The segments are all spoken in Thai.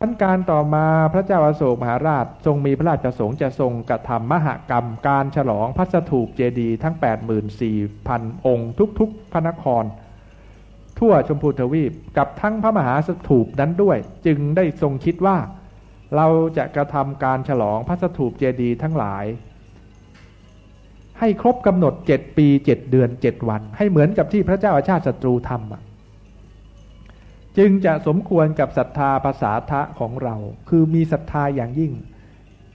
ขั้นการต่อมาพระเจ้าอาโศกมหาราชทรงมีพระราชประสงค์จะทรงกระทำมหกรรมการฉลองพระสถูปเจดีย์ทั้ง 84,000 องค์ทุกๆพระนคร ทั่วชมพูทวีปกับทั้งพระมหาสถูปนั้นด้วย จึงได้ทรงคิดว่า เราจะกระทำการฉลองพระสถูปเจดีย์ทั้งหลาย ให้ครบกำหนดเจ็ดปีเจ็ดเดือนเจ็ดวัน ให้เหมือนกับที่พระเจ้าอาชาติศัตรูทำ จึงจะสมควรกับศรัทธาภาษาทะของเรา คือมีศรัทธาอย่างยิ่ง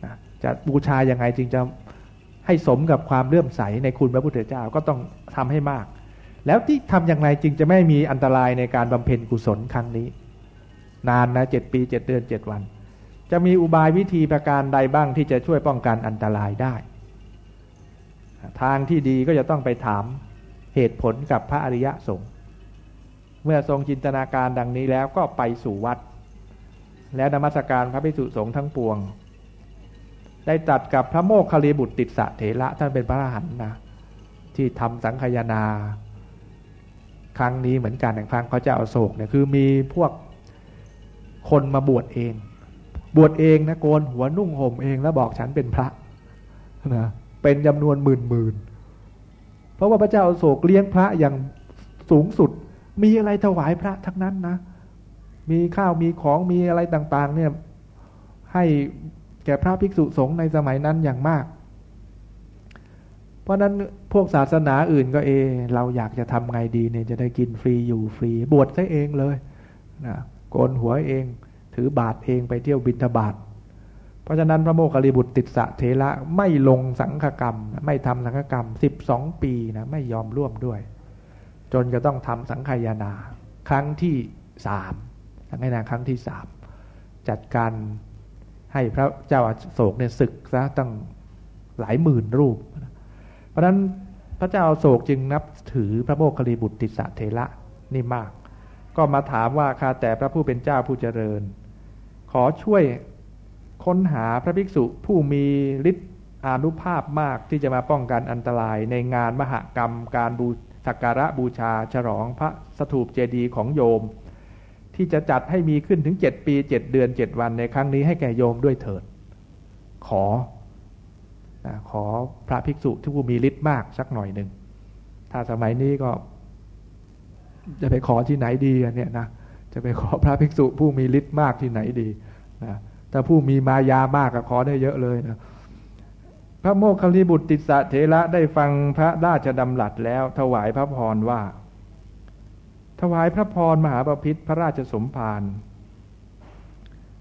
นะจะบูชาอย่างไงจึงจะให้สมกับความเลื่อมใสในคุณพระพุทธเจ้าก็ต้องทำให้มาก แล้วที่ทำอย่างไรจึงจะไม่มีอันตรายในการบำเพ็ญกุศลครั้งนี้ นานนะเจ็ดปีเจ็ดเดือนเจ็ดวัน จะมีอุบายวิธีประการใดบ้างที่จะช่วยป้องกันอันตรายได้ ทางที่ดีก็จะต้องไปถามเหตุผลกับพระอริยสงฆ์ เมื่อทรงจินตนาการดังนี้แล้วก็ไปสู่วัด แล้วนมัสการพระภิกษุสงฆ์ทั้งปวง ได้ตัดกับพระโมคคลีบุตรติดสะเถระท่านเป็นพระอรหันต์นะที่ทำสังขยานา ครั้งนี้เหมือนกันอย่างครั้งพระเจ้าอาโศกเนี่ยคือมีพวกคนมาบวชเอง บวชเองนะโกนหัวนุ่งห่มเองแล้วบอกฉันเป็นพระนะเป็นจำนวนหมื่นหมื่นเพราะว่าพระเจ้าอาโศกเลี้ยงพระอย่างสูงสุด มีอะไรถวายพระทั้งนั้นนะ มีข้าวมีของมีอะไรต่าง ๆ เนี่ย ให้แก่พระภิกษุสงฆ์ในสมัยนั้นอย่างมาก เพราะนั้นพวกศาสนาอื่นก็เอ เราอยากจะทำไงดีเนี่ยจะได้กินฟรีอยู่ฟรีบวชซะเองเลยนะโกนหัวเอง ถือบาทเองไปเที่ยวบิณฑบาตเพราะฉะนั้นพระโมคคัลลิบุตรติดสะเทระไม่ลงสังฆกรรม ไม่ทำสังฆกรรมสิบสองปีนะไม่ยอมร่วมด้วย จนจะต้องทำสังขยานา ครั้งที่สามสังขยานาครั้งที่สามจัดการให้พระเจ้าอโศกเนี่ยศึกซะตั้งหลายหมื่นรูป เพราะนั้นพระเจ้าอโศกจึงนับถือพระโมคคิริบุตรติสะเทระนี่มาก ก็มาถามว่าข้าแต่พระผู้เป็นเจ้าผู้เจริญ ขอช่วยค้นหาพระภิกษุผู้มีฤทธิ์อานุภาพมากที่จะมาป้องกันอันตรายในงานมหกรรมการบู สักการะบูชาฉลองพระสถูปเจดีย์ของโยม ที่จะจัดให้มีขึ้นถึงเจ็ดปีเจ็ดเดือนเจ็ดวันในครั้งนี้ให้แก่โยมด้วยเถิด ขอขอพระภิกษุที่ผู้มีฤทธิ์มากสักหน่อยหนึ่ง ถ้าสมัยนี้ก็ จะไปขอที่ไหนดีเนี่ยนะจะไปขอพระภิกษุผู้มีฤทธิ์มากที่ไหนดีนะถ้าผู้มีมายามากก็ขอได้เยอะเลยนะ พระโมคคัลลิบุตรติสะเถระได้ฟังพระราชดำรัสแล้ว ถวายพระพรว่า ถวายพระพรมหาปพิธพระราชสมภาร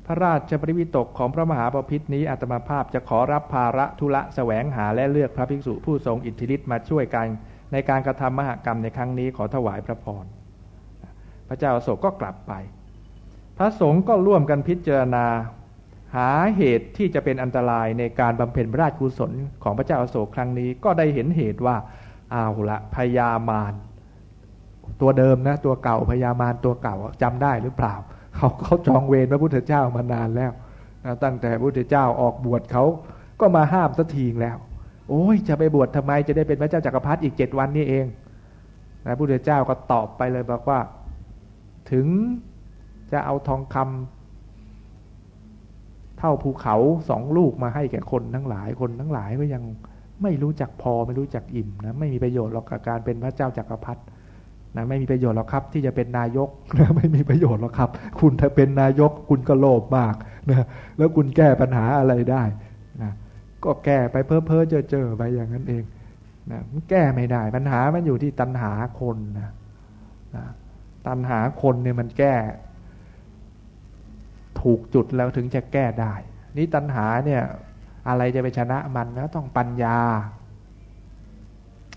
พระราชปริวิตกของพระมหาปพิธนี้อาตมาภาพจะขอรับภาระธุระแสวงหาและเลือกพระภิกษุผู้ทรงอิทธิฤทธิ์มาช่วยกันในการกระทำมหากรรมในครั้งนี้ขอถวายพระพร พระเจ้าโศกก็กลับไป พระสงฆ์ก็ร่วมกันพิจารณา หาเหตุที่จะเป็นอันตรายในการบำเพ็ญราชกุศลของพระเจ้าอโศกครั้งนี้ ก็ได้เห็นเหตุว่าเอาละพญามารตัวเดิมนะตัวเก่าพญามารตัวเก่าจำได้หรือเปล่า เขาเขาจองเวรพระพุทธเจ้ามานานแล้วนะตั้งแต่พระพุทธเจ้าออกบวชเขาก็มาห้ามสักทีแล้ว โอ้ยจะไปบวชทำไมจะได้เป็นพระเจ้าจากักรพรรดิอีกเจ็ดวันนี้เองพระพุทธเจ้าก็ตอบไปเลยบอกว่า ถึงจะเอาทองคำ เท่าภูเขาสองลูกมาให้แก่คนทั้งหลายคนทั้งหลายก็ยังไม่รู้จักพอไม่รู้จักอิ่มนะไม่มีประโยชน์หรอกกับการเป็นพระเจ้าจากักรพรรดินะไม่มีประโยชน์หรอกครับ ที่จะเป็นนายกนะไม่มีประโยชน์หรอกครับ คุณถ้าเป็นนายกคุณก็โลภมากนะแล้วคุณแก้ปัญหาอะไรได้นะก็แก้ไปเพ้อเพ้อเจอเจอไปอย่างนั้นเองนะแก้ไม่ได้ปัญหามันอยู่ที่ตัณหาคนนะนะตัณหาคนเนี่ยมันแก้ ถูกจุดแล้วถึงจะแก้ได้ นี่ตัณหาเนี่ยอะไรจะไปชนะมันก็ต้องปัญญา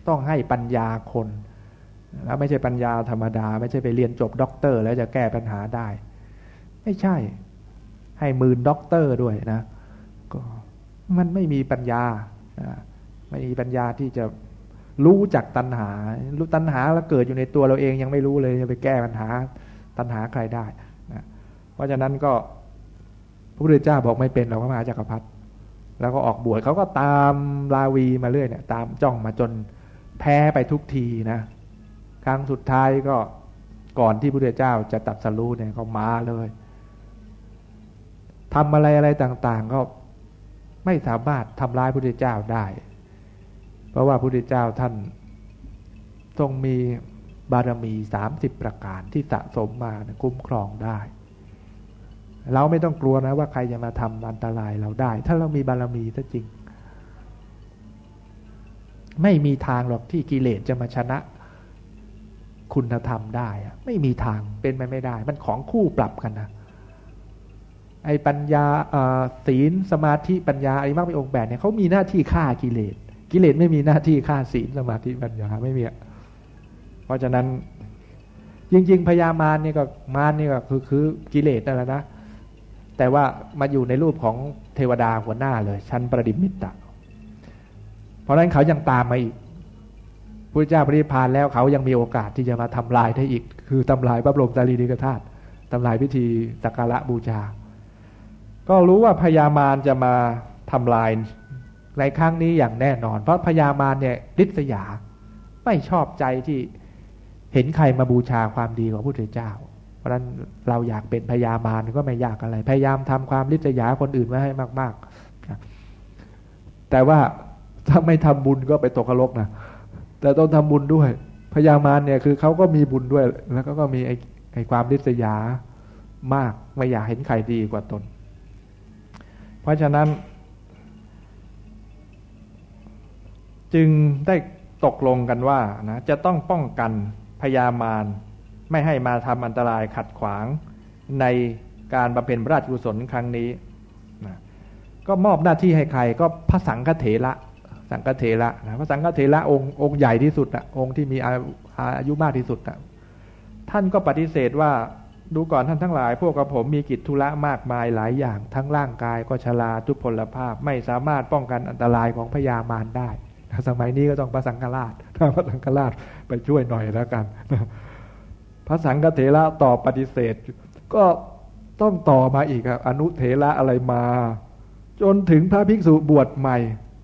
ต้องให้ปัญญาคน แล้วไม่ใช่ปัญญาธรรมดา ไม่ใช่ไปเรียนจบด็อกเตอร์ แล้วจะแก้ปัญหาได้ ไม่ใช่ ให้หมื่นด็อกเตอร์ด้วยนะก็มันไม่มีปัญญาไม่มีปัญญาที่จะรู้จักตัณหา รู้ตัณหาแล้วเกิดอยู่ในตัวเราเองยังไม่รู้เลยจะไปแก้ปัญหาตัณหาใครได้นะเพราะฉะนั้นก็ พระพุทธเจ้าบอกไม่เป็นเราก็มาจักรพรรดิแล้วก็ออกบวชเขาก็ตามราวีมาเรื่อยเนี่ยตามจ้องมาจนแพ้ไปทุกทีนะ ครั้งสุดท้ายก็ก่อนที่พระพุทธเจ้าจะตัดสรู้เนี่ยเขามาเลยทำอะไรอะไรต่างๆ ก็ไม่สามารถทำร้ายพระพุทธเจ้าได้ เพราะว่าพระพุทธเจ้าท่านทรงมีบารมีสามสิบประการที่สะสมมาคุ้มครองได้ เราไม่ต้องกลัวนะว่าใครจะมาทำอันตรายเราได้ ถ้าเรามีบารมีซะจริง ไม่มีทางหรอกที่กิเลสจะมาชนะคุณธรรมได้ ไม่มีทางเป็นไปไม่ได้ มันของคู่ปรับกันนะไอ้ปัญญาศีลสมาธิปัญญาไอ้มากมีองค์แปดเนี่ยเขามีหน้าที่ฆ่ากิเลสกิเลสไม่มีหน้าที่ฆ่าศีลสมาธิปัญญาไม่มีเพราะฉะนั้นจริง ๆพญามารนี่ก็มารนี่ก็คือคือกิเลสนั่นแหละนะ แต่ว่ามาอยู่ในรูปของเทวดาหัวหน้าเลย ชั้นประดิมิตรเพราะฉะนั้นเขายังตามมาอีกพระเจ้าปริพานแล้วเขายังมีโอกาสที่จะมาทำลายได้อีก คือทำลายพระบรมสารีริกธาตุทำลายพิธีสักการะบูชา ก็รู้ว่าพญามารจะมาทำลายในครั้งนี้อย่างแน่นอน เพราะพญามารเนี่ยริษยา ไม่ชอบใจที่เห็นใครมาบูชาความดีของพระพุทธเจ้า เพราะฉะนั้นเราอยากเป็นพญามารก็ไม่ยากอะไร พยายามทำความริษยาคนอื่นไว้ให้มากๆ แต่ว่าถ้าไม่ทำบุญก็ไปตกนรกนะแต่ต้องทำบุญด้วยพญามารเนี่ยคือเขาก็มีบุญด้วย แล้วก็มีไอ้ไอความริษยามากไม่อยากเห็นใครดีกว่าตน เพราะฉะนั้น จึงได้ตกลงกันว่านะจะต้องป้องกันพยามาร ไม่ให้มาทำอันตรายขัดขวางในการบำเพ็ญราชกุศลครั้งนี้นะก็มอบหน้าที่ให้ใครก็พระสังฆเถระสังฆเถระนะพระสังฆเถระองค์องค์ใหญ่ที่สุดนะองค์ที่มีอายุมากที่สุดนะท่านก็ปฏิเสธว่าดูก่อนท่านทั้งหลาย พวกกับผมมีกิจธุระมากมายหลายอย่าง ทั้งร่างกายก็ชราทุพพลภาพไม่สามารถป้องกันอันตรายของพญามารได้ สมัยนี้ก็ต้องพระสังฆราชถ้าพระสังฆราชไปช่วยหน่อยแล้วกัน พระสังฆเถระตอบปฏิเสธ ก็ต้องต่อมาอีกครับอนุเถระอะไรมา จนถึงพระภิกษุบวชใหม่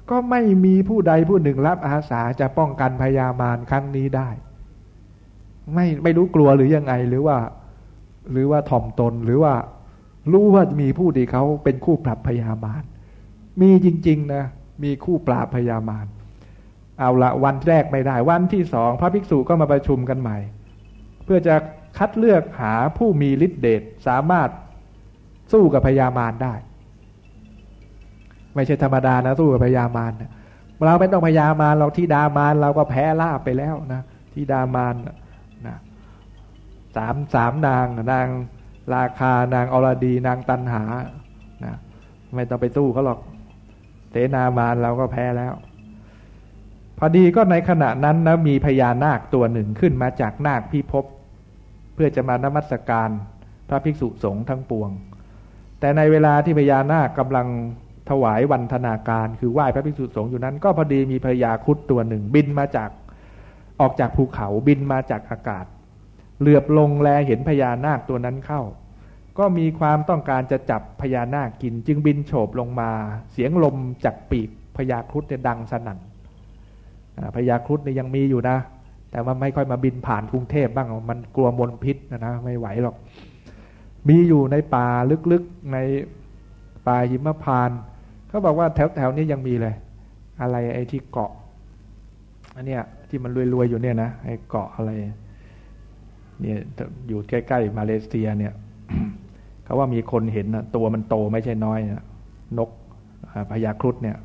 ก็ไม่มีผู้ใดผู้หนึ่งรับอาสาจะป้องกันพญามารครั้งนี้ได้ ไม่ไม่รู้กลัวหรือยังไงหรือว่า หรือว่าถ่อมตนหรือว่า รู้ว่ามีผู้ที่เขาเป็นคู่ปรับพยามารมีจริง ๆ นะ มีคู่ปราบพยามารเอาละวันแรกไม่ได้วันที่สองพระภิกษุก็มาประชุมกันใหม่ พื่อจะคัดเลือกหาผู้มีฤทธิเดชสามารถสู้กับพยามารได้ ไม่ใช่ธรรมดานะสู้กับพยามารเราไม่ต้องพยามารเราที่ดามารเราก็แพ้ลาบไปแล้วนะที่ดามารนะสามสามนางนางราคานางอรดีนางตันหานะไม่ต้องไปสู้เขาหรอกเสนามารเราก็แพ้แล้วพอดีก็ในขณะนั้นนะมีพญานาคตัวหนึ่งขึ้นมาจากนาคพิภพ พื่อจะมานมัสการพระภิกษุสงฆ์ทั้งปวง แต่ในเวลาที่พญานาคกำลังถวายวันธนาการ คือไหว้พระภิกษุสงฆ์อยู่นั้น ก็พอดีมีพญาคุดตัวหนึ่ง บินมาจากออกจากภูเขาบินมาจากอากาศ เหลือบลงแลเห็นพญานาคตัวนั้นเข้า ก็มีความต้องการจะจับพญานาคกิน จึงบินโฉบลงมา เสียงลมจากปีกพญาครุฑเนี่ยดังสนั่นพญาครุฑเนี่ยยังมีอยู่นะ แต่ว่าไม่ค่อยมาบินผ่านกรุงเทพบ้างมันกลัวมลพิษนะนะไม่ไหวหรอก มีอยู่ในป่าลึกๆในป่าหิมพานเขาบอกว่าแถวๆนี้ยังมีเลย อะไรไอ้ที่เกาะอันเนี้ยที่มันรวยๆอยู่เนี่ยนะไอ้เกาะอะไร เนี่ยอยู่ใกล้ๆมาเลเซียเนี่ยเขาว่ามีคนเห็นนะตัวมันโตไม่ใช่น้อยนะนกพญาครุฑเนี่ย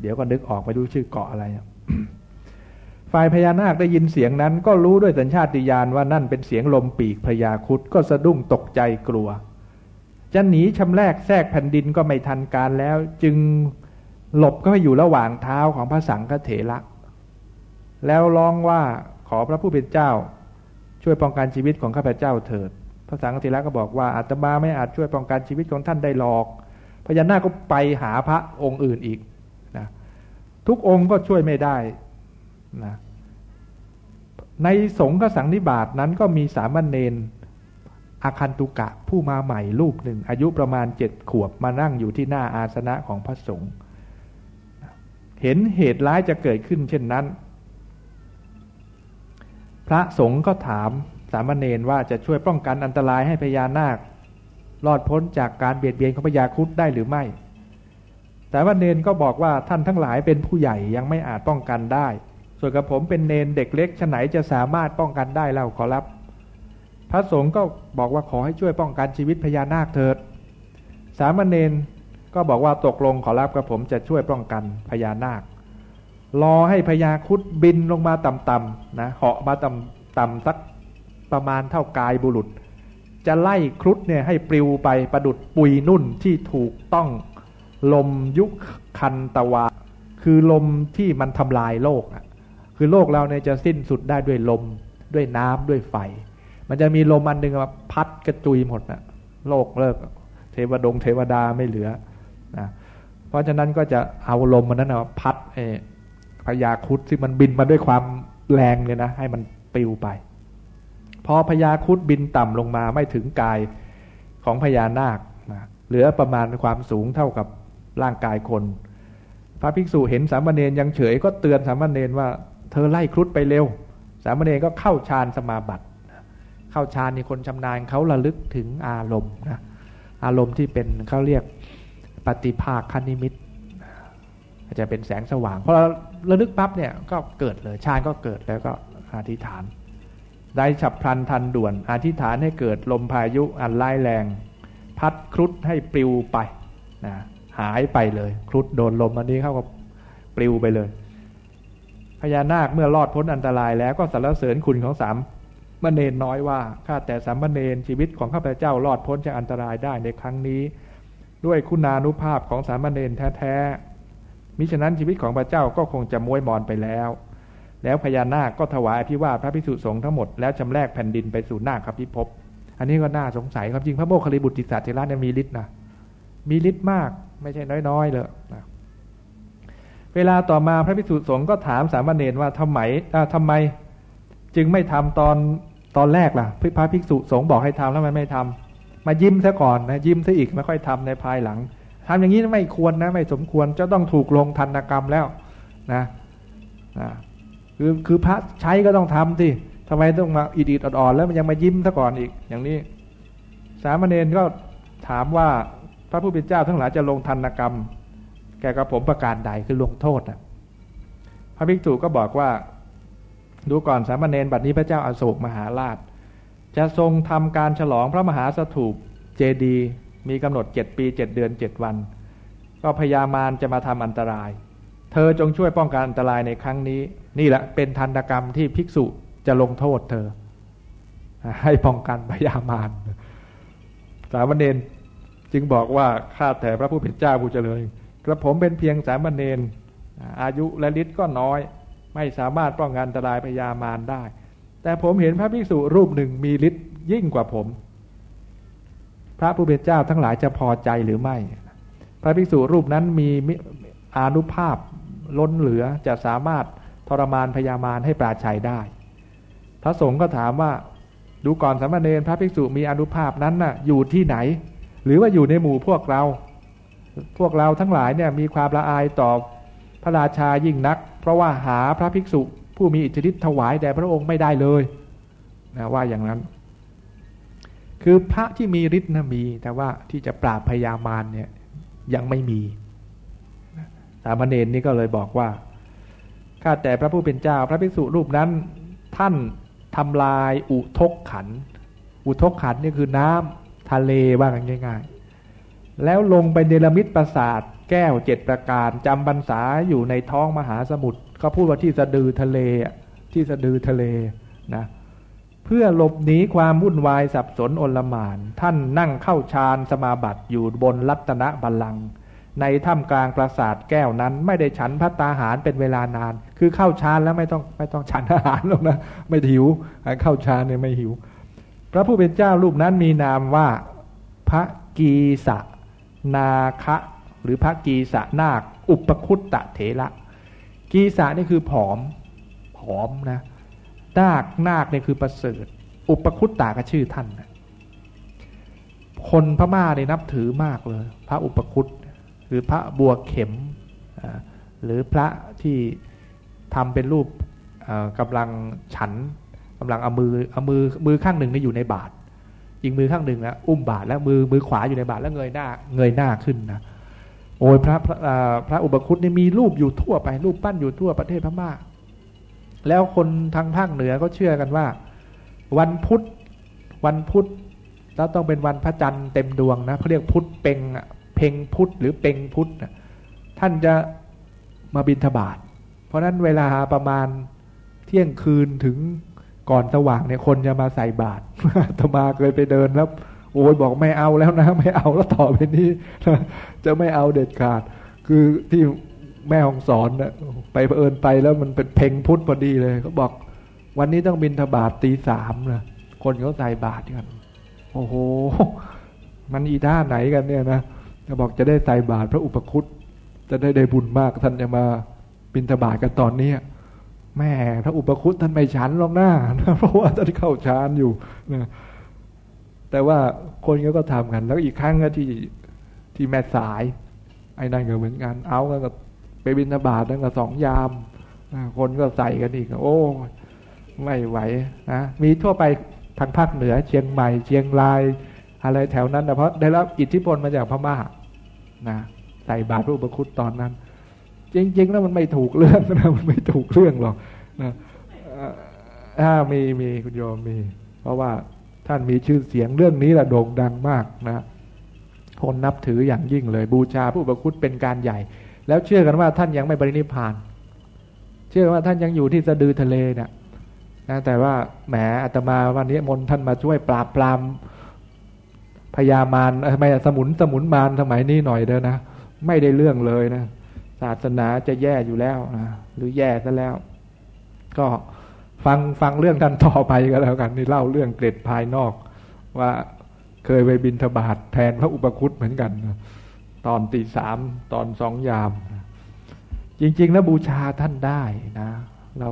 เดี๋ยวก็นึกออกไปดูชื่อเกาะอะไร ฝ่ายพญานาคได้ยินเสียงนั้น ก็รู้ด้วยสัญชาติญาณว่านั่นเป็นเสียงลมปีกพญาครุฑก็สะดุ้งตกใจกลัว จะหนีชำแรกแทรกแผ่นดินก็ไม่ทันการแล้ว จึงหลบก็อยู่ระหว่างเท้าของพระสังฆเถระแล้วร้องว่าขอพระผู้เป็นเจ้า ช่วยป้องกันชีวิตของข้าพเจ้าเถิด พระสังฆทิระก็บอกว่าอาตมาไม่อาจช่วยป้องกันชีวิตของท่านได้หรอก พญานาคก็ไปหาพระองค์อื่นอีกนะทุกองค์ก็ช่วยไม่ได้ นะในสงฆ์สังนิบาตนั้นก็มีสามเณรอาคันตุกะผู้มาใหม่รูปหนึ่ง อายุประมาณเจ็ดขวบมานั่งอยู่ที่หน้าอาสนะของพระสงฆ์เห็นเหตุร้ายจะเกิดขึ้นเช่นนั้น พระสงฆ์ก็ถามสามเณรว่าจะช่วยป้องกันอันตรายให้พญานาค รอดพ้นจากการเบียดเบียนของพยาคุดได้หรือไม่ แต่ว่าเนนก็บอกว่าท่านทั้งหลายเป็นผู้ใหญ่ยังไม่อาจป้องกันได้ ส่วนกับผมเป็นเนนเด็กเล็กฉไหนจะสามารถป้องกันได้เล่าขอรับ พระสงฆ์ก็บอกว่าขอให้ช่วยป้องกันชีวิตพญานาคเถิด สามเณรก็บอกว่าตกลงขอรับกับผมจะช่วยป้องกันพญานาค รอให้พญาคุดบินลงมาต่ำๆนะเหาะมาต่ำๆสักประมาณเท่ากายบุรุษ จะไล่ครุฑเนี่ยให้ปลิวไปประดุดปุยนุ่นที่ถูกต้องลมยุคคันตะวา คือลมที่มันทำลายโลกอะ คือโลกเราเนี่ยจะสิ้นสุดได้ด้วยลมด้วยน้ำด้วยไฟ มันจะมีลมอันหนึ่งมาพัดกระจุยหมดนะโลกเลิก เทวดงเทวดาไม่เหลือนะเพราะฉะนั้นก็จะเอาลมมันนั้นนะพัดเอพญาคุดที่มันบินมาด้วยความแรงเนี่ยนะให้มันปลิวไป พอพญาคุดบินต่ำลงมาไม่ถึงกายของพญานาคนะเหลือประมาณความสูงเท่ากับร่างกายคน พระภิกษุเห็นสามเณรยังเฉยก็เตือนสามเณรว่า เธอไล่ครุฑไปเร็ว สามเณรก็เข้าฌานสมาบัติ เข้าฌานนี่คนชำนาญเขาระลึกถึงอารมณ์นะอารมณ์ที่เป็นเขาเรียกปฏิภาคคณิมิตอาจจะเป็นแสงสว่างพอเราระลึกปั๊บเนี่ยก็เกิดเลยฌานก็เกิดแล้วก็อธิษฐาน ได้ฉับพลันทันด่วน อธิษฐานให้เกิดลมพายุอันร้ายแรง พัดครุฑให้ปลิวไปนะหายไปเลย ครุฑโดนลมอันนี้เข้าก็ปลิวไปเลย พญานาคเมื่อรอดพ้นอันตรายแล้วก็สรรเสริญคุณของสามมเณรน้อยว่าข้าแต่สามเณรชีวิตของข้าพเจ้ารอดพ้นจากอันตรายได้ในครั้งนี้ ด้วยคุณานุภาพของสามเณรแท้ๆมิฉะนั้นชีวิตของพระเจ้าก็คงจะม้วยมอนไปแล้ว แล้วพญานาคก็ถวายอภิวาทพระพิสุสงฆ์ทั้งหมดแล้วจำแรกแผ่นดินไปสู่นาคครับพิภพอันนี้ก็น่าสงสัยครับจริงพระโมคคิริบุตรติสัตเทระเนี่ยมีฤทธิ์นะมีฤทธิ์มากไม่ใช่น้อยๆเลยนะ เวลาต่อมาพระพิสุสงฆ์ก็ถามสามเณรว่าทำไมทำไม จึงไม่ทำตอนตอนแรกล่ะพระภิกษุสงฆ์บอกให้ทำแล้วมันไม่ทำมายิ้มซะก่อนนะยิ้มซะอีกไม่ค่อยทำในภายหลังทำอย่างนี้ไม่ควรนะ ไม่สมควรจะต้องถูกลงทันกรรมแล้วนะนะคือคือพระใช้ก็ต้องทำที่ทำไมต้องมาอิดอิดอ่อนแล้วมันยังมายิ้มซะก่อนอีก อย่างนี้ สามเณรก็ถามว่าพระผู้เป็นเจ้าทั้งหลายจะลงทันกรรม แก่กับผมประการใดคือลงโทษนะพระภิกษุก็บอกว่า ดูก่อนสามเณรบัดนี้พระเจ้าอาโศกมหาราช จะทรงทำการฉลองพระมหาสถูปเจดีมีกำหนดเจ็ดปีเจ็ดเดือนเจ็ดวัน ก็พยามารจะมาทำอันตราย เธอจงช่วยป้องกันอันตรายในครั้งนี้ นี่แหละเป็นทันตกรรมที่ภิกษุจะลงโทษเธอ ให้ป้องกันพยามารสามเณรจึงบอกว่าข้าแต่พระผู้เป็นเจ้าผู้เจริญ กระผมเป็นเพียงสามเณรอายุและฤทธิ์ก็น้อย ไม่สามารถป้องกันอันตรายพยามารได้ แต่ผมเห็นพระภิกษุรูปหนึ่งมีฤทธิ์ยิ่งกว่าผม พระผู้เป็นเจ้าทั้งหลายจะพอใจหรือไม่ พระภิกษุรูปนั้นมีอานุภาพล้นเหลือจะสามารถทรมานพยามารให้ปราชัยได้ พระสงฆ์ก็ถามว่าดูก่อนสามเณรพระภิกษุมีอนุภาพนั้นน่ะอยู่ที่ไหน หรือว่าอยู่ในหมู่พวกเรา พวกเราทั้งหลายเนี่ยมีความละอายต่อพระราชายิ่งนัก เพราะว่าหาพระภิกษุผู้มีอิทธิฤทธิ์ถวายแด่พระองค์ไม่ได้เลยนะว่าอย่างนั้น คือพระที่มีฤทธิ์นะมี แต่ว่าที่จะปราบพยามารเนี่ยยังไม่มีสามเณรนี่ก็เลยบอกว่าข้าแต่พระผู้เป็นเจ้า พระภิกษุรูปนั้นท่านทำลายอุทกขัน อุทกขันนี่คือน้ำทะเลว่ากันง่าย ๆ แล้วลงไปเนรมิตปราสาท แก้วเจ็ดประการจำบรรษาอยู่ในท้องมหาสมุทรเขาพูดว่าที่สะดือทะเลที่สะดือทะเลนะเพื่อหลบหนีความวุ่นวายสับสนอนลมาน ท่านนั่งเข้าฌานสมาบัติอยู่บนรัตนบัลลังก์ในถ้ำกลางปราสาทแก้วนั้น ไม่ได้ฉันพัตตาหารเป็นเวลานาน คือเข้าฌานแล้วไม่ต้องไม่ต้องฉันอาหารหรอกนะ ไม่หิวเข้าฌานเนี่ยไม่หิว พระผู้เป็นเจ้ารูปนั้นมีนามว่าพระกีสะ นาคะหรือพระกีสะนาค อุปคุตตะเถระกีสะนี่คือผอม ผอมนะนาคนาคเนี่ยคือประเสริฐ อุปคุตตะก็ชื่อท่านนะคนพม่าเนี่ยนับถือมากเลย พระอุปคุตหรือพระบัวเข็ม หรือพระที่ทำเป็นรูปกำลังฉันกำลังเอามือเอามือมือข้างหนึ่งนี่อยู่ในบาตร อีกมือข้างหนึ่งนะอุ้มบาทแล้วมือมือขวาอยู่ในบาทแล้วเงยหน้าเงยหน้าขึ้นนะโอ้ยพระพระพระอุปคุตนี่มีรูปอยู่ทั่วไปรูปปั้นอยู่ทั่วประเทศพม่า แล้วคนทางภาคเหนือก็เชื่อกันว่า วันพุธวันพุธแล้วต้องเป็นวันพระจันทร์เต็มดวงนะเขาเรียกพุธเปงเพ่งพุธหรือเปงพุธท่านจะมาบินทบาทเพราะนั้นเวลาประมาณเที่ยงคืนถึง ก่อนสว่างเนี่ยคนจะมาใส่บาตรธมาเคยไปเดินแล้วโอ้ยบอกไม่เอาแล้วนะ ไม่เอาแล้วต่อไปนี้จะไม่เอาเด็ดขาด คือที่แม่ของสอนนะไปเอินไปแล้วมันเป็นเพ่งพุทธพอดีเลยเขาบอก วันนี้ต้องบินทบาทตีสามนะคนเขาใส่บาตรกัน โอ้โห มันอีท่าไหนกันเนี่ยนะจะบอกจะได้ใส่บาตรพระอุปคุตจะได้ได้บุญมากท่านจะมาบินทบาทกันตอนนี้ แม่พระอุปคุตท่านไม่ฉันหรอกหน้านะเพราะว่าท่านเข้าฌานอยู่นะแต่ว่าคนก็ทำกัน แล้วอีกครั้งก็ที่ที่แม่สาย ไอ้นั่นก็เหมือนกัน เอากันกับไปบินบาตนั่นก็สองยามคนก็ใส่กันอีกโอ้ไม่ไหวนะมีทั่วไปทางภาคเหนือ เชียงใหม่เชียงราย อะไรแถวนั้นนะเพราะได้รับอิทธิพลมาจากพม่านะใส่บาตรพระอุปคุตตอนนั้น จริงๆแล้วมันไม่ถูกเรื่องนะมันไม่ถูกเรื่องหรอกนะถ้ามีมีคุณโยมมี เพราะว่าท่านมีชื่อเสียงเรื่องนี้แหละโด่งดังมากนะคนนับถืออย่างยิ่งเลย บูชาผู้ประคุตเป็นการใหญ่ แล้วเชื่อกันว่าท่านยังไม่บริณิพาน เชื่อว่าท่านยังอยู่ที่สะดือทะเลเนี่ยนะแต่ว่าแหมอาตมาวันนี้มนท่านมาช่วยปราบปรามพญามารไม่สมุนสมุนมารสมัยนี้หน่อยเด้อนะไม่ได้เรื่องเลยนะ ศาสนาจะแย่อยู่แล้วนะหรือแย่ซะแล้ว ก็ฟังฟังเรื่องท่านต่อไปก็แล้วกันนี่เล่าเรื่องเกร็ดภายนอก ว่าเคยไปบินทบาทแทนพระอุปคุตเหมือนกัน ตอนตีสามตอนสองยาม จริง ๆ แล้วบูชาท่านได้นะ เรา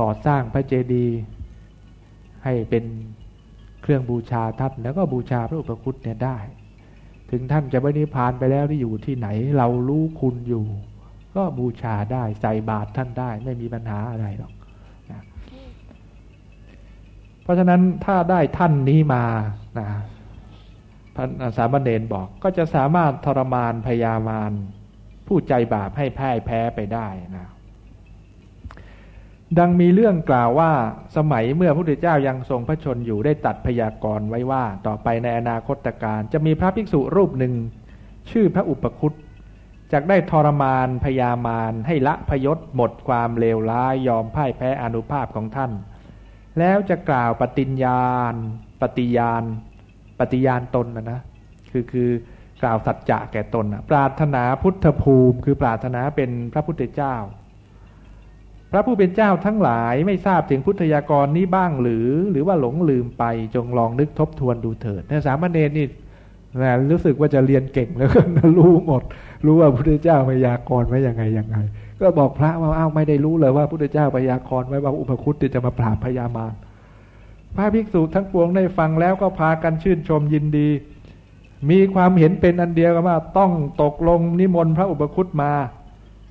ก่อสร้างพระเจดีย์ให้เป็นเครื่องบูชาท่านแล้วก็บูชาพระอุปคุตเนี่ยได้ ถึงท่านจะไม่นิพพานไปแล้วที่อยู่ที่ไหน เรารู้คุณอยู่ ก็บูชาได้ใส่บาตรท่านได้ไม่มีปัญหาอะไรหรอกเพราะฉะนั้นถ้าได้ท่านนี้มานะพระสามเณรบอกก็จะสามารถทรมานพยามารผู้ใจบาปให้แพ้แพ้ไปได้นะ ดังมีเรื่องกล่าวว่าสมัยเมื่อพระพุทธเจ้ายังทรงพระชนอยู่ได้ตัดพยากรณ์ไว้ว่า ต่อไปในอนาคตการจะมีพระภิกษุรูปหนึ่ง ชื่อพระอุปคุตจะได้ทรมานพยามารให้ละพยศหมดความเลวร้ายยอมพ่ายแพ้อนุภาพของท่าน แล้วจะกล่าวปฏิญญาณ ปฏิญาณ ปฏิญาณตนนะนะคือคือกล่าวสัจจะแก่ตนปรารถนาพุทธภูมิ คือปรารถนาเป็นพระพุทธเจ้า พระผู้เป็นเจ้าทั้งหลายไม่ทราบถึงพุทธยากรนี้บ้างหรือ หรือว่าหลงลืมไปจงลองนึกทบทวนดูเถิดนะสามเณรนี่นะรู้สึกว่าจะเรียนเก่งแล้วก็รู้หมด รู้ว่าพุทธเจ้าพยากรไว้ยังไงยังไง ก็บอกพระว่าอ้าวไม่ได้รู้เลยว่าพุทธเจ้าพยากรไว้ว่าอุปคุตจะมาปราบพยามารพระภิกษุทั้งปวงได้ฟังแล้วก็พากันชื่นชมยินดี มีความเห็นเป็นอันเดียวกันว่าต้องตกลงนิมนต์พระอุปคุตมา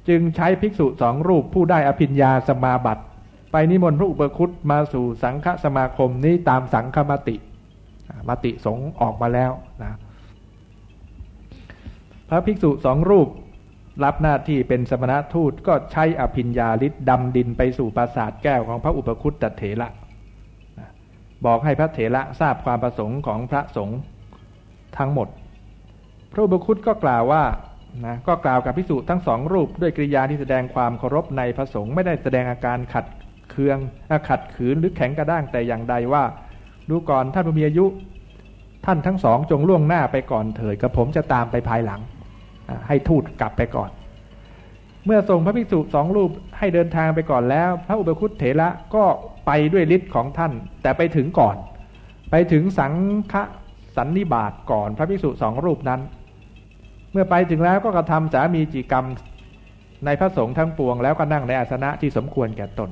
จึงใช้ภิกษุสองรูปผู้ได้อภิญญาสมาบัติ ไปนิมนต์พระอุปคุตมาสู่สังฆสมาคมนี้ตามสังฆมติ มติสงออกมาแล้วนะพระภิกษุสองรูปรับหน้าที่เป็นสมณทูตก็ใช้อภิญญาฤทธิ์ดำดินไปสู่ปราสาทแก้วของพระอุปคุตตเถระบอกให้พระเถระทราบความประสงค์ของพระสงฆ์ทั้งหมด พระอุปคุตก็กล่าวว่า นะก็กล่าวกับพิสุทั้งสองรูปด้วยกริยาที่แสดงความเคารพในพระสงฆ์ไม่ได้แสดงอาการขัดเคืองขัดขืนหรือแข็งกระด้างแต่อย่างใดว่า ดูก่อนท่านผู้มีอายุ ท่านทั้งสองจงล่วงหน้าไปก่อนเถิดกับผมจะตามไปภายหลัง ให้ทูตกลับไปก่อน เมื่อส่งพระภิกษุสองรูปให้เดินทางไปก่อนแล้ว พระอุปคุตเถระก็ไปด้วยฤทธิ์ของท่าน แต่ไปถึงก่อน ไปถึงสังฆสันนิบาตก่อนพระภิกษุสองรูปนั้น เมื่อไปถึงแล้วก็กระทำสามีจิกรรมในพระสงฆ์ทั้งปวงแล้วก็นั่งในอาสนะที่สมควรแก่ตน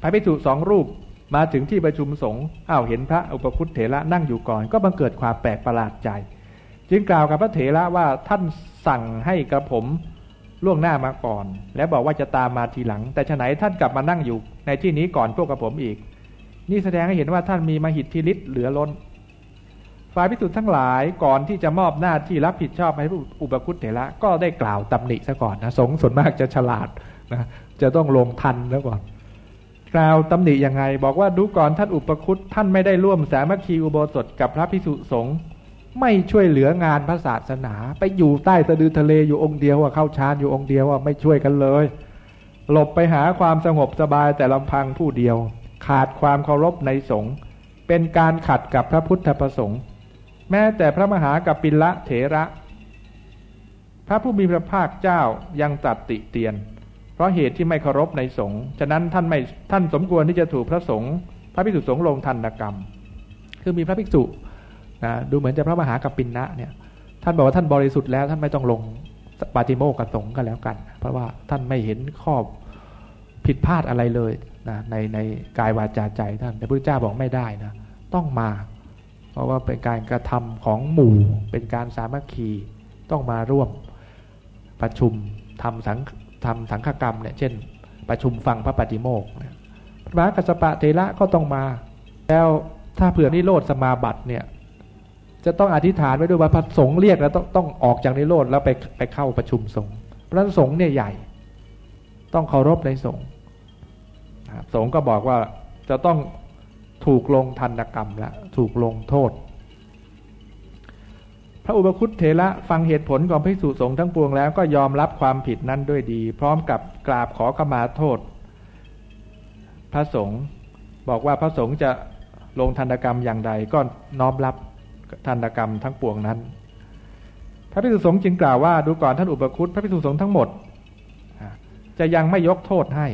พระภิกษุสองรูปมาถึงที่ประชุมสงฆ์อ้าวเห็นพระอุปคุตเถระนั่งอยู่ก่อน ก็บังเกิดความแปลกประหลาดใจ จึงกล่าวกับพระเถระว่าท่านสั่งให้กระผมล่วงหน้ามาก่อน และบอกว่าจะตามมาทีหลัง แต่ฉะไหนท่านกลับมานั่งอยู่ในที่นี้ก่อนพวกกระผมอีก นี่แสดงให้เห็นว่าท่านมีมหิทธิฤทธิ์เหลือล้น ฝ่ายพิสุทธ์ทั้งหลายก่อนที่จะมอบหน้าที่รับผิดชอบให้อุปคุตเถระก็ได้กล่าวตำหนิซะก่อนนะสงส่วนมากจะฉลาดนะจะต้องลงทันซะก่อน กล่าวตำหนิยังไง บอกว่าดูก่อนท่านอุปคุตท่านไม่ได้ร่วมสามัคคีอุโบสถกับพระพิสุสงฆ์ไม่ช่วยเหลืองานพระศาสนา ไปอยู่ใต้สะดือทะเลอยู่องค์เดียวว่าเข้าฌานอยู่องค์เดียวว่าไม่ช่วยกันเลยหลบไปหาความสงบสบายแต่ลำพังผู้เดียว ขาดความเคารพในสงฆ์เป็นการขัดกับพระพุทธประสงค์ แม้แต่พระมหากัปปิละเถระ พระผู้มีพระภาคเจ้ายังตัดติเตียน เพราะเหตุที่ไม่เคารพในสงฆ์ ฉะนั้นท่านไม่ท่านสมควรที่จะถูกพระสงฆ์พระภิกษุสงฆ์ลงทันกรรม คือมีพระภิกษุนะดูเหมือนจะพระมหากัปปินะเนี่ย ท่านบอกว่าท่านบริสุทธิ์แล้วท่านไม่ต้องลงปาติโมกขสงฆ์กันแล้วกัน เพราะว่าท่านไม่เห็นข้อผิดพลาดอะไรเลยนะในในกายวาจาใจท่าน แต่พระเจ้าบอกไม่ได้นะ ต้องมา เพราะว่าเป็นการกระทำของหมู่ เป็นการสามัคคีต้องมาร่วมประชุมทำสังทำสังฆกรรมเนี่ยเช่น ประชุมฟังพระปฏิโมกข์พระมหากัสปะเทระก็ต้องมา แล้วถ้าเผื่อนิโรธสมาบัติเนี่ยจะต้องอธิษฐานไว้ด้วยว่าพระสงฆ์เรียกแล้วต้องต้องออกจากนิโรธแล้วไปไปเข้าประชุมสงฆ์พระสงฆ์เนี่ยใหญ่ ต้องเคารพในสงฆ์สงฆ์ก็บอกว่าจะต้อง ถูกลงทันกรรมและถูกลงโทษ พระอุปคุตเถระฟังเหตุผลของพิสุสงฆ์ทั้งปวงแล้วก็ยอมรับความผิดนั้นด้วยดี พร้อมกับกราบขอขมาโทษ พระสงฆ์บอกว่าพระสงฆ์จะลงทันกรรมอย่างใดก็น้อมรับทันกรรมทั้งปวงนั้น พระพิสุสงฆ์จึงกล่าวว่าดูก่อนท่านอุปคุตพระพิสุสงฆ์ทั้งหมด จะยังไม่ยกโทษให้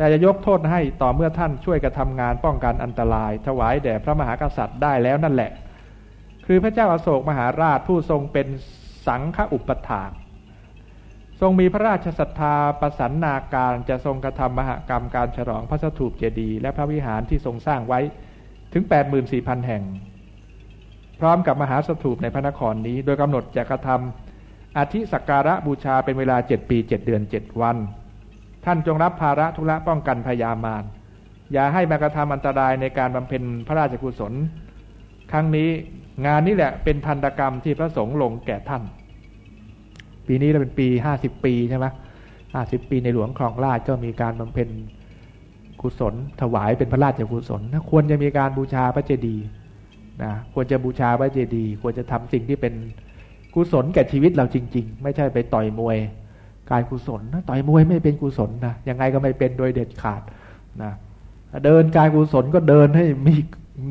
แต่จะยกโทษให้ต่อเมื่อท่านช่วยกระทำงานป้องกันอันตราย ถวายแด่พระมหากษัตริย์ได้แล้วนั่นแหละ คือพระเจ้าอาโศกมหาราชผู้ทรงเป็นสังฆอุปถาทรงมีพระราชศรัทธาประสันนาการจะทรงกระทำมหกรรมการฉลองพระสถูปเจดีย์และพระวิหารที่ทรงสร้างไว้ถึง 84,000 แห่ง พร้อมกับมหาสถูปในพระนครนี้ โดยกำหนดจะกระทำอธิสักการะบูชาเป็นเวลาเจ็ดปีเจ็ดเดือนเจ็ดวัน ท่านจงรับภาระทุระป้องกันพยามาร อย่าให้มากระทำอันตรายในการบำเพ็ญพระราชกุศล ครั้งนี้งานนี้แหละเป็นทันตกรรมที่พระสงฆ์ลงแก่ท่าน ปีนี้เราเป็นปีห้าสิบปีใช่ไหมห้าสิบปีในหลวงครองราชก็มีการบำเพ็ญกุศล ถวายเป็นพระราชกุศลควรจะมีการบูชาพระเจดีย์นะควรจะบูชาพระเจดีย์ควรจะทำสิ่งที่เป็นกุศลแก่ชีวิตเราจริง ๆ ไม่ใช่ไปต่อยมวย การกุศลนะต่อยมวยไม่เป็นกุศลนะยังไงก็ไม่เป็นโดยเด็ดขาดนะเดินการกุศลก็เดินให้มี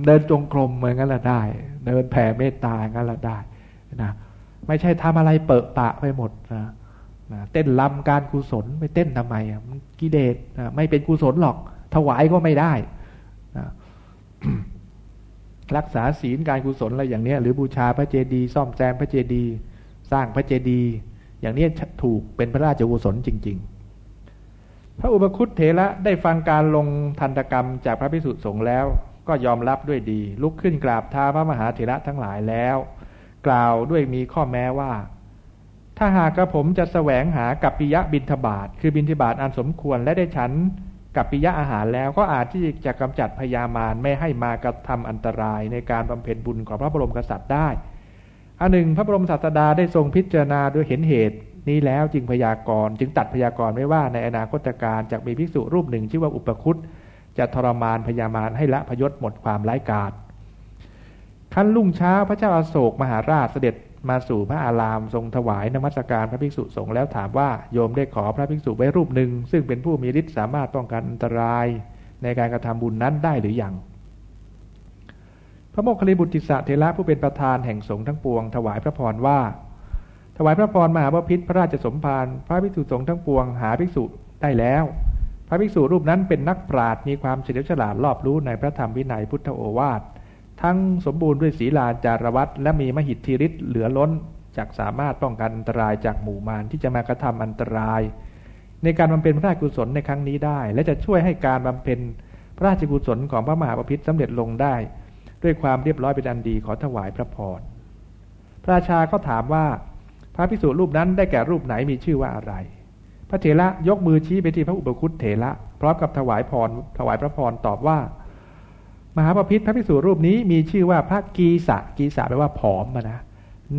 เดินจงกรมเหมือนกันละได้ เดินแผ่เมตตาอย่างนั้นละได้นะไม่ใช่ทำอะไรเปิดปะไปหมดนะนะเต้นลำการกุศลไปเต้นทำไมอะกิเลสนะไม่เป็นกุศลหรอก ถวายก็ไม่ได้นะรักษาศีลการกุศลอะไรอย่างเนี้ยหรือบูชาพระเจดีย์ซ่อมแซมพระเจดีย์สร้างพระเจดีย์ อย่างนี้ถูกเป็นพระราชกุศลจริง ๆ พระอุปคุตเถระได้ฟังการลงทันตกรรมจากพระพิสุสงฆ์แล้ว ก็ยอมรับด้วยดี ลุกขึ้นกราบท้าพระมหาเถระทั้งหลายแล้ว กล่าวด้วยมีข้อแม้ว่า ถ้าหากกระผมจะแสวงหากัปปิยะบินทบาทคือบินทบาทอันสมควรและได้ฉันกับปิยะอาหารแล้วก็อาจที่จะกำจัดพยามารไม่ให้มากระทำอันตรายในการบำเพ็ญบุญของพระบรมกษัตริย์ได้ อันหนึ่งพระบรมศาสดาได้ทรงพิจารณาด้วยเห็นเหตุ นี้แล้วจึงพยากรณ์จึงตัดพยากรณ์ไว้ว่าในอนาคตการจะมีภิกษุรูปหนึ่งชื่อว่าอุปคุตจะทรมานพยามารให้ละพยศหมดความร้ายกาจขั้นลุ่งเช้าพระเจ้าอาโศกมหาราชเสด็จมาสู่พระอารามทรงถวายนมัสการพระภิกษุสงฆ์แล้วถามว่าโยมได้ขอพระภิกษุไว้รูปหนึ่งซึ่งเป็นผู้มีฤทธิ์สามารถป้องกันอันตราย ในการกระทำบุญนั้นได้หรือยัง พระโมคคิริบุตริสะเทระผู้เป็นประธานแห่งสงฆ์ทั้งปวง ถวายพระพรว่า ถวายพระพรมหาพระพิษพระราชสมภารพระภิกษุสงฆ์ทั้งปวงหาภิกษุได้แล้ว พระภิกษุรูปนั้นเป็นนักปราชญ์มีความเฉลียวฉลาดรอบรู้ในพระธรรมวินัยพุทธโอวาททั้งสมบูรณ์ด้วยศีลาจารวัตและมีมหิทธิฤทธิ์เหลือล้นจากสามารถป้องกันอันตรายจากหมู่มารที่จะมากระทำอันตราย ในการบำเพ็ญพระราชกุศลในครั้งนี้ได้ และจะช่วยให้การบำเพ็ญพระราชกุศลของพระมหาปพิธสำเร็จลงได้ ด้วยความเรียบร้อยเป็นอันดีขอถวายพระพร พระราชาก็ถามว่า พระพิสุรูปนั้นได้แก่รูปไหนมีชื่อว่าอะไร พระเถระยกมือชี้ไปที่พระอุปคุตเถระพร้อมกับถวายพรถวายพระพรตอบว่า มหาปพิธพระภิกษุรูปนี้มีชื่อว่าพระกีสะกีสะแปลว่าผอมนะ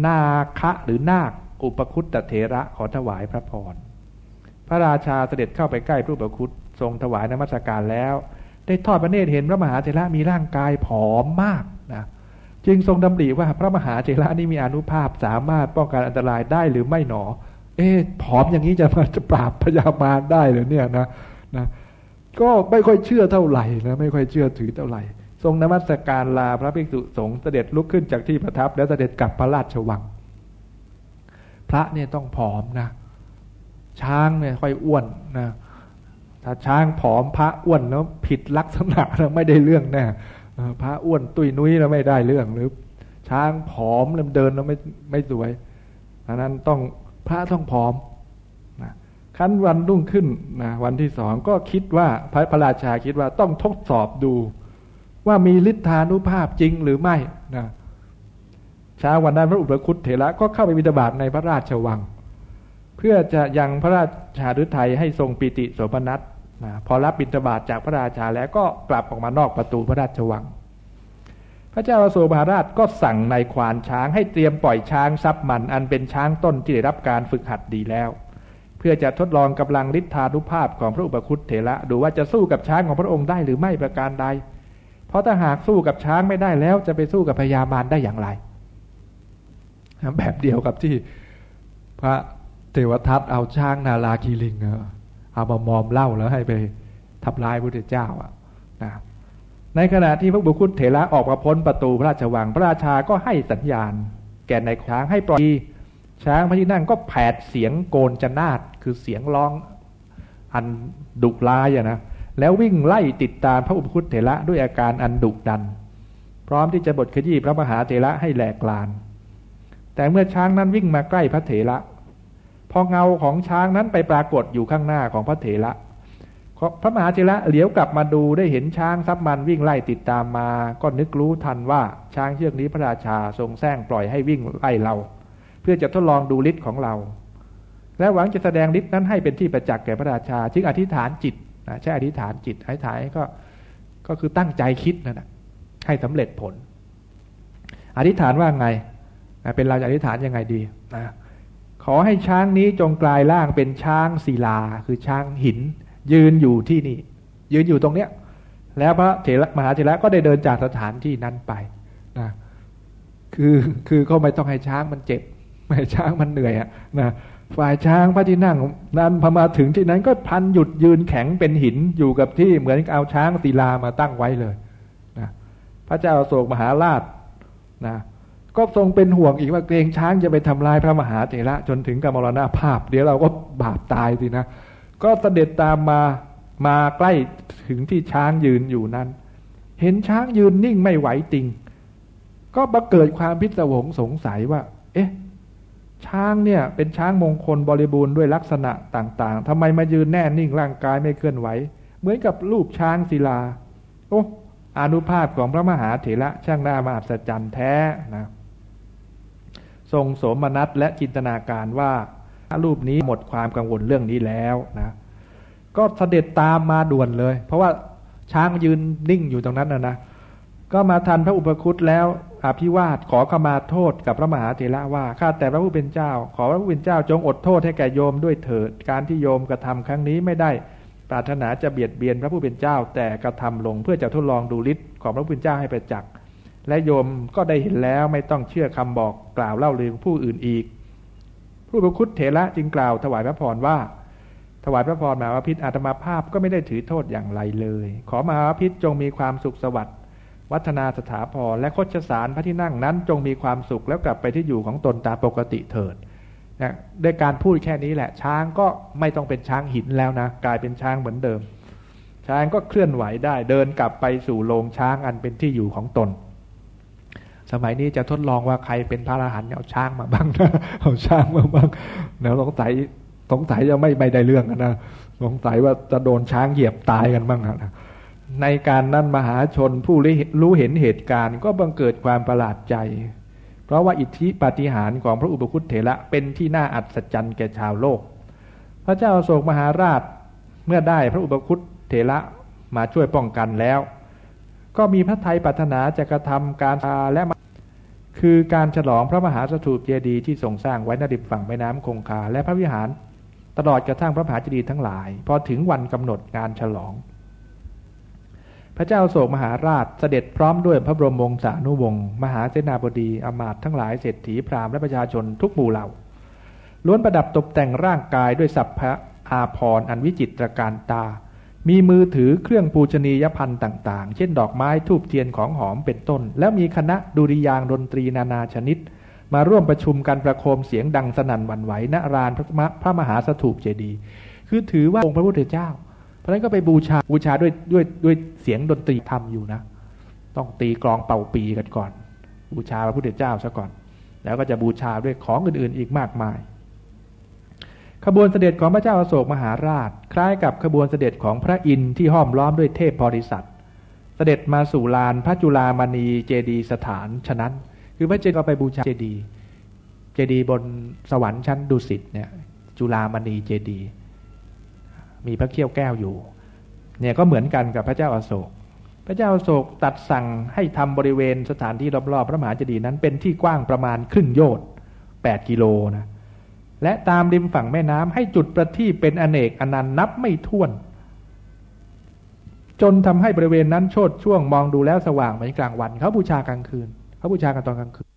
นาคะหรือนาคอุปคุตตเถระขอถวายพระพร พระราชาเสด็จเข้าไปใกล้พระอุปคุตทรงถวายนมัสการแล้ว ได้ทอดพระเนตรเห็นพระมหาเถระมีร่างกายผอมมากนะจึงทรงดำริว่าพระมหาเถระนี้มีอนุภาพสามารถป้องกันอันตรายได้หรือไม่หนอ เอ๊ผอมอย่างนี้จะมาจะปราบพยามารได้หรือเนี่ยนะนะก็ไม่ค่อยเชื่อเท่าไหร่นะไม่ค่อยเชื่อถือเท่าไหร่ ทรงนมัสการลาพระภิกษุสงฆ์เสด็จลุกขึ้นจากที่ประทับ แล้วเสด็จกลับพระราชวัง พระเนี่ยต้องผอมนะ ช้างเนี่ยค่อยอ้วนนะ ถ้าช้างผอมพระอ้วนแล้วผิดลักษณะแล้วไม่ได้เรื่องแน่พระอ้วนตุยนุ้ยแล้วไม่ได้เรื่องหรือ ช้างผอมแล้วเดินแล้วไม่ไม่สวยดังนั้นต้องพระต้องผอมนะขั้นวันรุ่งขึ้นนะวันที่สองก็คิดว่าพระพระราชาคิดว่าต้องทดสอบดู ว่ามีฤทธานุภาพจริงหรือไม่นะเช้าวันนั้นพระอุปคุตเถระก็เข้าไปบิดาบาตในพระราชวัง เพื่อจะยังพระราชาฤทัยให้ทรงปิติโสมนัสนะพอรับบิณฑบาตจากพระราชาแล้วก็กลับออกมานอกประตูพระราชวัง พระเจ้าอโศกมหาราชก็สั่งในควานช้างให้เตรียมปล่อยช้างซับมันอันเป็นช้างต้นที่ได้รับการฝึกหัดดีแล้ว เพื่อจะทดลองกำลังฤทธานุภาพของพระอุปคุตเถระดูว่าจะสู้กับช้างของพระองค์ได้หรือไม่ประการใด เพราะถ้าหากสู้กับช้างไม่ได้แล้วจะไปสู้กับพญามารได้อย่างไรแบบเดียวกับที่พระ เทวทัตเอาช้างนาลาคีลิงเอามามอมเล่าแล้วให้ไปทำลายพระพุทธเจ้าอะนะในขณะที่พระบุคุตเถระออกมาพ้นประตูพระราชวังพระราชาก็ให้สัญญาณ แก่ในช้างให้ปล่อยช้างพระที่นั่งก็แผดเสียงโกนจนาดคือเสียงร้องอันดุร้ายอะนะแล้ววิ่งไล่ติดตามพระอุปคุตเถระด้วยอาการอันดุดัน พร้อมที่จะบทขยี้พระมหาเถระให้แหลกลาน แต่เมื่อช้างนั้นวิ่งมาใกล้พระเถระ พอเงาของช้างนั้นไปปรากฏอยู่ข้างหน้าของพระเถระพระมหาเถระเหลียวกลับมาดูได้เห็นช้างซับมันวิ่งไล่ติดตามมา ก็นึกรู้ทันว่าช้างเชือกนี้พระราชาทรงแซงปล่อยให้วิ่งไล่เรา เพื่อจะทดลองดูฤทธิ์ของเรา และหวังจะแสดงฤทธิ์นั้นให้เป็นที่ประจักษ์แก่พระราชา จึงอธิษฐานจิตนะใช่อธิษฐานจิตอธิษฐานก็ก็คือตั้งใจคิดนั่นแหะให้สำเร็จผล อธิษฐานว่าไงเป็นเราจะอธิษฐานยังไงดีนะ ขอให้ช้างนี้จงกลายร่างเป็นช้างศิลา คือช้างหิน ยืนอยู่ที่นี่ ยืนอยู่ตรงเนี้ย แล้วพระเถระมหาเถระก็ได้เดินจากสถานที่นั้นไปนะคือคือก็ไม่ต้องให้ช้างมันเจ็บ ไม่ให้ช้างมันเหนื่อยอะนะฝ่ายช้างพระที่นั่งนั้นพอมาถึงที่นั้นก็พันหยุดยืนแข็งเป็นหินอยู่กับที่เหมือนเอาช้างศิลามาตั้งไว้เลยนะพระเจ้าโศกมหาราชนะ ก็ทรงเป็นห่วงอีกว่าเกรงช้างจะไปทำลายพระมหาเถระจนถึงกรรมรณาภาพ เดี๋ยวเราก็บาปตายสินะ ก็เสด็จตามมามาใกล้ถึงที่ช้างยืนอยู่นั้น เห็นช้างยืนนิ่งไม่ไหวติง ก็บังเกิดความพิศวงสงสัยว่า เอ๊ะ ช้างเนี่ย เป็นช้างมงคลบริบูรณ์ด้วยลักษณะต่าง ๆทำไมมายืนแน่นิ่งร่างกายไม่เคลื่อนไหว เหมือนกับรูปช้างศิลา โอ้อนุภาพของพระมหาเถระช่างน่ามาอัศจรรย์แท้นะ ทรงโสมนัสและจินตนาการว่ารูปนี้หมดความกังวลเรื่องนี้แล้วนะก็เสด็จตามมาด่วนเลย เพราะว่าช้างยืนนิ่งอยู่ตรงนั้นนะนะก็มาทันพระอุปคุตแล้วอภิวาทขอขมาโทษกับพระมหาเถระว่าข้าแต่พระผู้เป็นเจ้า ขอพระผู้เป็นเจ้าจงอดโทษให้แก่โยมด้วยเถิดการที่โยมกระทำครั้งนี้ไม่ได้ปรารถนาจะเบียดเบียนพระผู้เป็นเจ้า แต่กระทำลงเพื่อจะทดลองดูฤทธิ์ของพระผู้เป็นเจ้าให้ประจักษ์ และโยมก็ได้เห็นแล้วไม่ต้องเชื่อคำบอกกล่าวเล่าลือผู้อื่นอีก ผู้ประคุตเถระจึงกล่าวถวายพระพรว่า ถวายพระพรมหาพิษอาตมาภาพก็ไม่ได้ถือโทษอย่างไรเลย ขอมหาพิษจงมีความสุขสวัสดิ์วัฒนาสถาพรและโคชสารพระที่นั่งนั้นจงมีความสุขแล้วกลับไปที่อยู่ของตนตามปกติเถิดนะด้วยการพูดแค่นี้แหละ ช้างก็ไม่ต้องเป็นช้างหินแล้วนะ กลายเป็นช้างเหมือนเดิม ช้างก็เคลื่อนไหวได้เดินกลับไปสู่โรงช้างอันเป็นที่อยู่ของตน สมัยนี้จะทดลองว่าใครเป็นพระอรหันต์เอาช้างมาบ้างนะเอาช้างมาบ้างแล้วสงสัยสงสัยจะไม่ไม่ได้เรื่องนะสงสัยว่าจะโดนช้างเหยียบตายกันบ้างนะในการนั้นมหาชนผู้รู้เห็นเหตุการณ์ ก็บังเกิดความประหลาดใจ เพราะว่าอิทธิปาฏิหาริย์ของพระอุปคุตเถระเป็นที่น่าอัศจรรย์แก่ชาวโลก พระเจ้าโศกมหาราชเมื่อได้พระอุปคุตเถระมาช่วยป้องกันแล้ว ก็มีพระไทยปรารถนาจะกระทำการและ คือการฉลองพระมหาสถูปเจดีย์ที่ทรงสร้างไว้ณริมฝั่งแม่น้ำคงคา และพระวิหาร ตลอดกระทั่งพระมหาเจดีย์ทั้งหลาย พอถึงวันกำหนดงานฉลอง พระเจ้าโศกมหาราชเสด็จพร้อมด้วยพระบรมวงศานุวงศ์มหาเสนาบดีอมาตทั้งหลายเศรษฐีพราหมณ์และประชาชนทุกหมู่เหล่าล้วนประดับตกแต่งร่างกายด้วยสัพพะอาพรอันวิจิตรการตา มีมือถือเครื่องปูชนียพันธ์ต่าง ๆ เช่นดอกไม้ทูบเทียนของหอมเป็นต้น แล้วมีคณะดุริยางดนตรีนานาชนิด มาร่วมประชุมกันประโคมเสียงดังสนั่นหวั่นไหวณรานพระมหาสถูปเจดีย์คือถือว่าองค์พระพุทธเจ้า เพราะนั้นก็ไปบูชาบูชาด้วยด้วยด้วยเสียงดนตรีทำอยู่นะ ต้องตีกลองเป่าปีกันก่อน บูชาพระพุทธเจ้าซะก่อน แล้วก็จะบูชาด้วยของอื่นๆอีกมากมาย ขบวนเสด็จของพระเจ้าอาโศกมหาราช คล้ายกับขบวนเสด็จของพระอินทร์ที่ห้อมล้อมด้วยเทพบริษัทเสด็จมาสู่ลานพระจุลามณีเจดีสถานฉะนั้น คือพระเจ้าก็ไปบูชาเจดีเจดีบนสวรรค์ชั้นดุสิตเนี่ยจุลามณีเจดี มีพระเขี้ยวแก้วอยู่เนี่ยก็เหมือนกันกับพระเจ้าอาโศก พระเจ้าอาโศกตัดสั่งให้ทำบริเวณสถานที่รอบๆพระมหาเจดีย์นั้นเป็นที่กว้างประมาณครึ่งโยชน์แปดกิโลนะ และตามริมฝั่งแม่น้ำให้จุดประทีปเป็นอเนกอนันต์นับไม่ถ้วน จนทำให้บริเวณนั้นโชดช่วงมองดูแล้วสว่างเหมือนกลางวันเขาบูชากลางคืนเขาบูชากันตอนกลางคืน